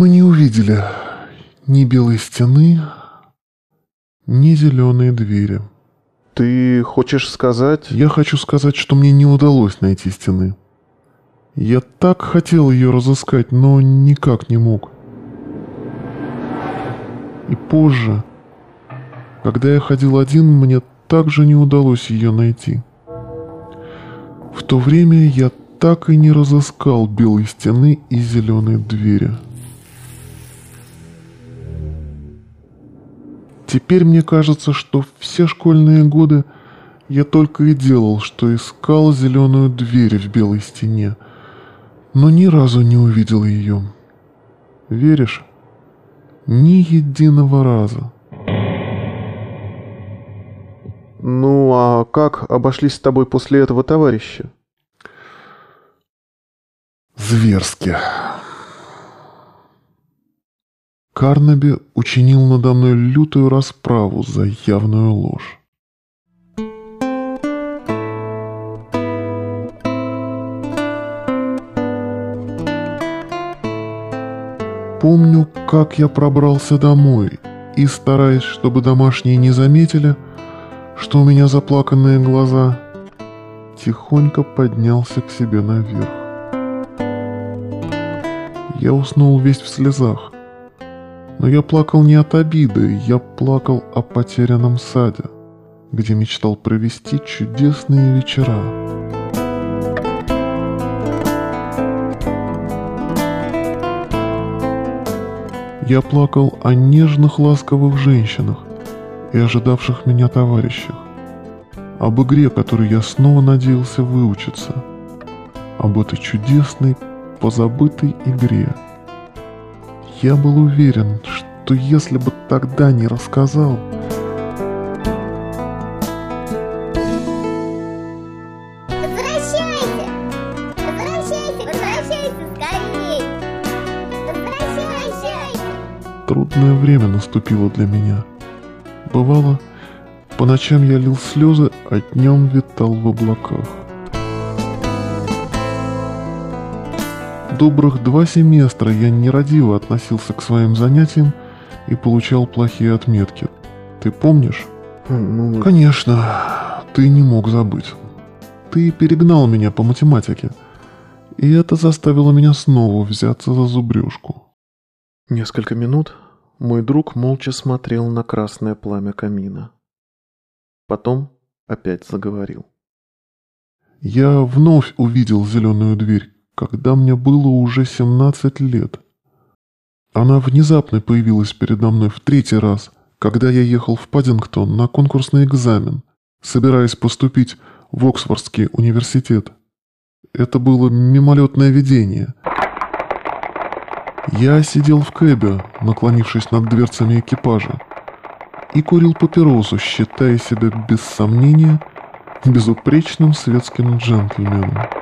Мы не увидели ни белой стены, ни зеленые двери. Ты хочешь сказать... Я хочу сказать, что мне не удалось найти стены. Я так хотел ее разыскать, но никак не мог. И позже, когда я ходил один, мне также не удалось ее найти. В то время я так и не разыскал белой стены и зеленые двери. Теперь мне кажется, что все школьные годы я только и делал, что искал зеленую дверь в белой стене, но ни разу не увидел ее. Веришь? Ни единого раза. Ну, а как обошлись с тобой после этого товарищи? Зверски. Карнаби учинил надо мной лютую расправу за явную ложь. Помню, как я пробрался домой и, стараясь, чтобы домашние не заметили, что у меня заплаканные глаза, тихонько поднялся к себе наверх. Я уснул весь в слезах, но я плакал не от обиды, я плакал о потерянном саде, где мечтал провести чудесные вечера. Я плакал о нежных ласковых женщинах и ожидавших меня товарищах, об игре, которой я снова надеялся выучиться, об этой чудесной, позабытой игре – я был уверен, что если бы тогда не рассказал... Возвращайся! Возвращайся, возвращайся скорей! Возвращайся! Трудное время наступило для меня. Бывало, по ночам я лил слезы, а днем витал в облаках. Добрых два семестра я нерадиво относился к своим занятиям и получал плохие отметки. Ты помнишь? Ну, Конечно, ты не мог забыть. Ты перегнал меня по математике. И это заставило меня снова взяться за зубрежку. Несколько минут мой друг молча смотрел на красное пламя камина. Потом опять заговорил. Я вновь увидел зеленую дверь, когда мне было уже 17 лет. Она внезапно появилась передо мной в третий раз, когда я ехал в Паддингтон на конкурсный экзамен, собираясь поступить в Оксфордский университет. Это было мимолетное видение. Я сидел в кэбе, наклонившись над дверцами экипажа, и курил папиросу, считая себя без сомнения безупречным светским джентльменом.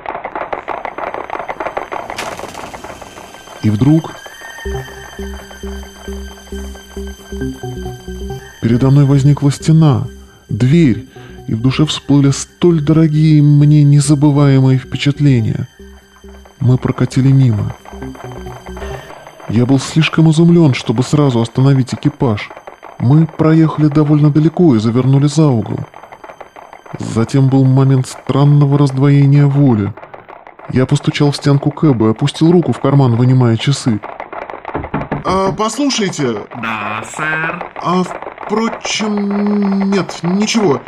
И вдруг... Передо мной возникла стена, дверь, и в душе всплыли столь дорогие мне незабываемые впечатления. Мы прокатили мимо. Я был слишком изумлен, чтобы сразу остановить экипаж. Мы проехали довольно далеко и завернули за угол. Затем был момент странного раздвоения воли – я постучал в стенку Кэба и опустил руку в карман, вынимая часы. А, послушайте. Да, сэр. А, впрочем, нет, ничего.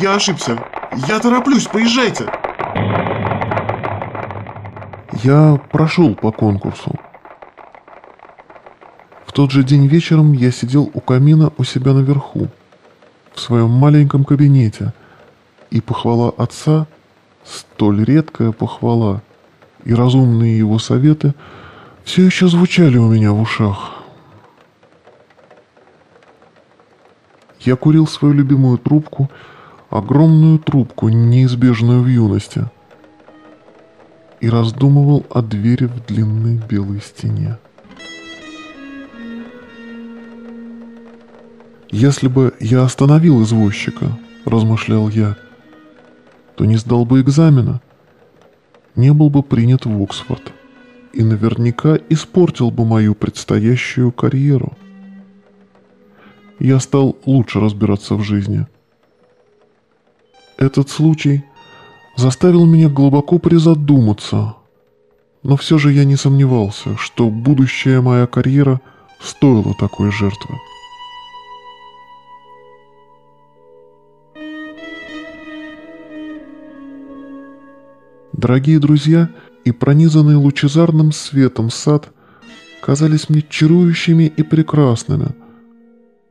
Я ошибся. Я тороплюсь, поезжайте. Я прошел по конкурсу. В тот же день вечером я сидел у камина у себя наверху, в своем маленьком кабинете, и похвала отца – Столь редкая похвала и разумные его советы все еще звучали у меня в ушах. Я курил свою любимую трубку, огромную трубку, неизбежную в юности, и раздумывал о двери в длинной белой стене. Если бы я остановил извозчика, размышлял я, — то не сдал бы экзамена, не был бы принят в Оксфорд. и наверняка испортил бы мою предстоящую карьеру. Я стал лучше разбираться в жизни. Этот случай заставил меня глубоко призадуматься, но все же я не сомневался, что будущая моя карьера стоила такой жертвы. Дорогие друзья и пронизанный лучезарным светом сад казались мне чарующими и прекрасными,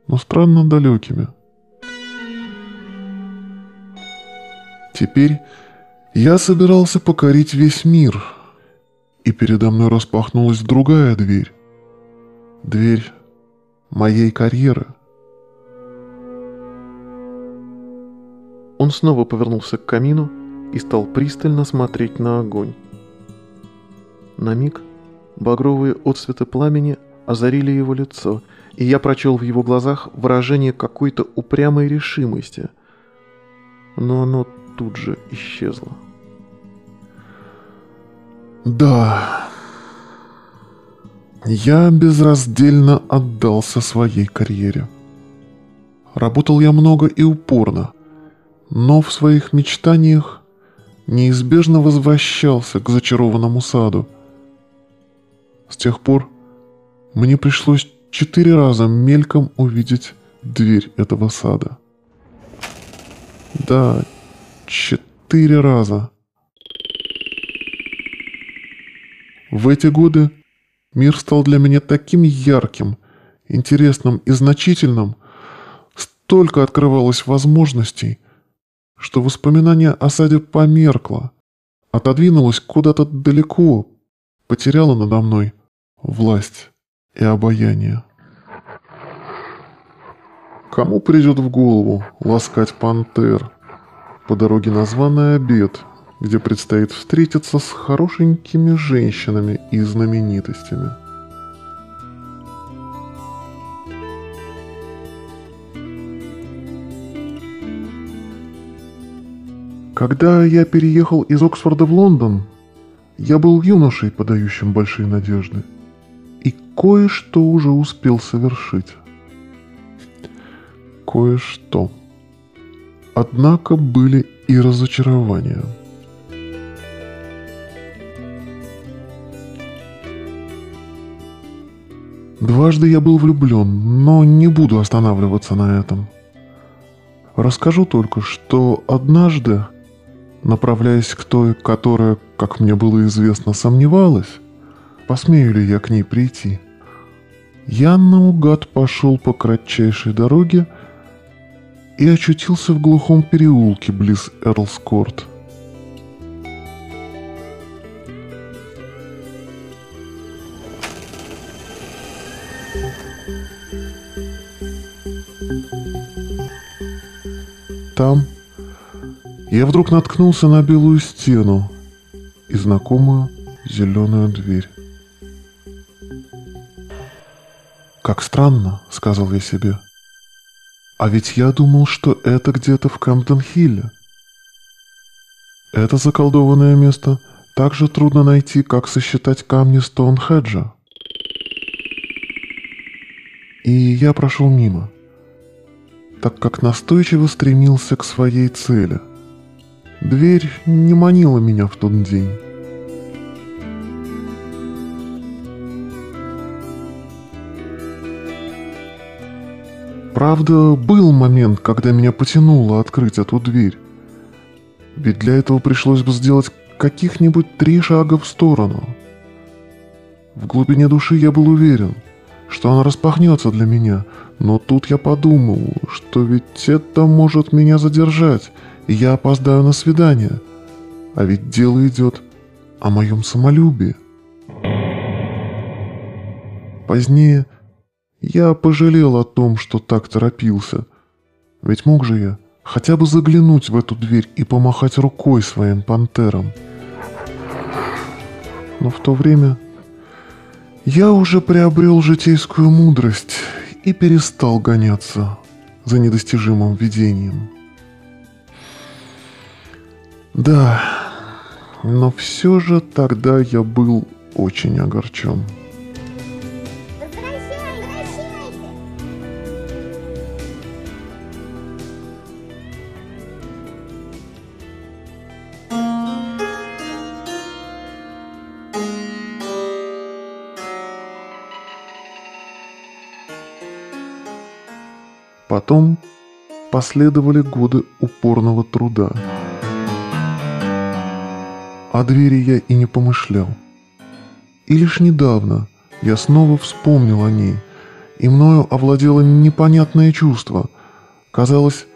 но странно далекими. Теперь я собирался покорить весь мир, и передо мной распахнулась другая дверь. Дверь моей карьеры. Он снова повернулся к камину и стал пристально смотреть на огонь. На миг багровые отсветы пламени озарили его лицо, и я прочел в его глазах выражение какой-то упрямой решимости. Но оно тут же исчезло. Да, я безраздельно отдался своей карьере. Работал я много и упорно, но в своих мечтаниях неизбежно возвращался к зачарованному саду. С тех пор мне пришлось четыре раза мельком увидеть дверь этого сада. Да, четыре раза. В эти годы мир стал для меня таким ярким, интересным и значительным, столько открывалось возможностей, что воспоминание о саде померкло, отодвинулось куда-то далеко, потеряло надо мной власть и обаяние. Кому придет в голову ласкать пантер по дороге на обед, где предстоит встретиться с хорошенькими женщинами и знаменитостями? Когда я переехал из Оксфорда в Лондон, я был юношей, подающим большие надежды, и кое-что уже успел совершить. Кое-что. Однако были и разочарования. Дважды я был влюблен, но не буду останавливаться на этом. Расскажу только, что однажды направляясь к той, которая, как мне было известно, сомневалась, посмею ли я к ней прийти. Я наугад пошел по кратчайшей дороге и очутился в глухом переулке близ Эрлскорт. Там, я вдруг наткнулся на белую стену и знакомую зеленую дверь. «Как странно», — сказал я себе. «А ведь я думал, что это где-то в Кэмптон-Хилле». Это заколдованное место так же трудно найти, как сосчитать камни Стоунхеджа. И я прошел мимо, так как настойчиво стремился к своей цели — Дверь не манила меня в тот день. Правда, был момент, когда меня потянуло открыть эту дверь. Ведь для этого пришлось бы сделать каких-нибудь три шага в сторону. В глубине души я был уверен, что она распахнется для меня, но тут я подумал, что ведь это может меня задержать, и я опоздаю на свидание. А ведь дело идет о моем самолюбии. Позднее я пожалел о том, что так торопился. Ведь мог же я хотя бы заглянуть в эту дверь и помахать рукой своим пантерам. Но в то время я уже приобрел житейскую мудрость и перестал гоняться за недостижимым видением. Да, но все же тогда я был очень огорчен. Потом последовали годы упорного труда. О двери я и не помышлял. И лишь недавно я снова вспомнил о ней, и мною овладело непонятное чувство. Казалось,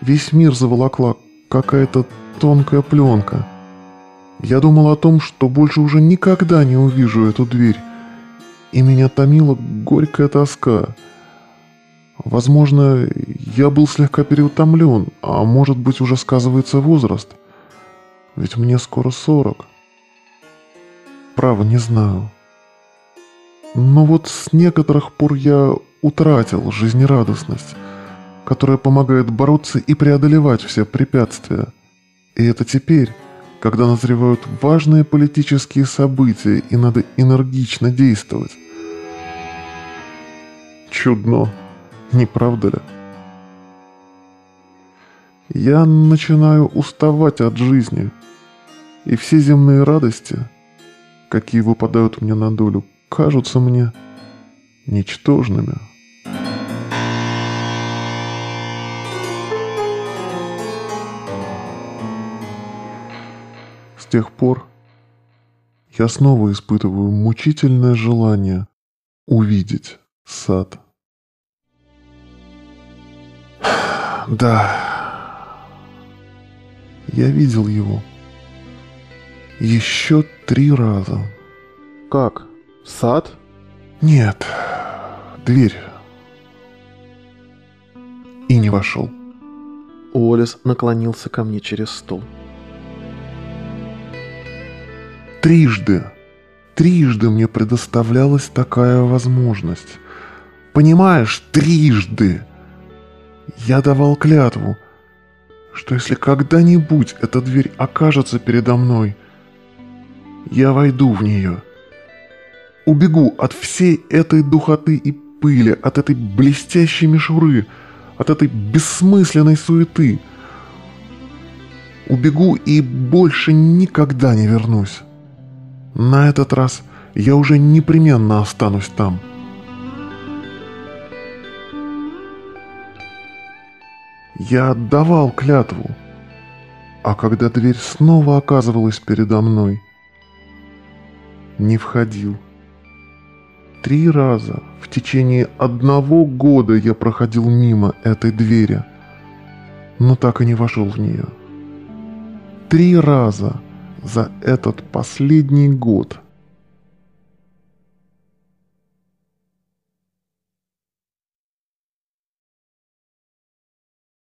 весь мир заволокла какая-то тонкая пленка. Я думал о том, что больше уже никогда не увижу эту дверь, и меня томила горькая тоска — Возможно, я был слегка переутомлен, а может быть уже сказывается возраст. Ведь мне скоро сорок. Право, не знаю. Но вот с некоторых пор я утратил жизнерадостность, которая помогает бороться и преодолевать все препятствия. И это теперь, когда назревают важные политические события и надо энергично действовать. Чудно. Не правда ли? Я начинаю уставать от жизни, и все земные радости, какие выпадают мне на долю, кажутся мне ничтожными. С тех пор я снова испытываю мучительное желание увидеть сад. Да. Я видел его. Еще три раза. Как? Сад? Нет. Дверь. И не вошел. Уоллес наклонился ко мне через стол. Трижды, трижды мне предоставлялась такая возможность. Понимаешь, трижды. Я давал клятву, что если когда-нибудь эта дверь окажется передо мной, я войду в нее. Убегу от всей этой духоты и пыли, от этой блестящей мишуры, от этой бессмысленной суеты. Убегу и больше никогда не вернусь. На этот раз я уже непременно останусь там. — Я отдавал клятву. А когда дверь снова оказывалась передо мной, не входил. Три раза в течение одного года я проходил мимо этой двери, но так и не вошел в нее. Три раза за этот последний год –